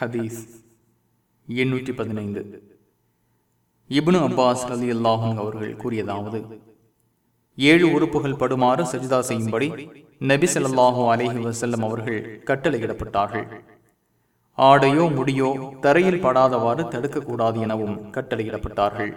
ஹதீஸ் எண்ணூற்றி பதினைந்து. இப்னு அப்பாஸ் அலி அல்லாஹன் அவர்கள் கூறியதாவது ஏழு உறுப்புகள் படுமாறு சஜிதா செய்யும்படி நபி ஸல்லல்லாஹு அலஹி வசல்லம் அவர்கள் கட்டளையிடப்பட்டார்கள். ஆடையோ முடியோ தரையில் படாதவாறு தடுக்கக்கூடாது எனவும் கட்டளையிடப்பட்டார்கள்.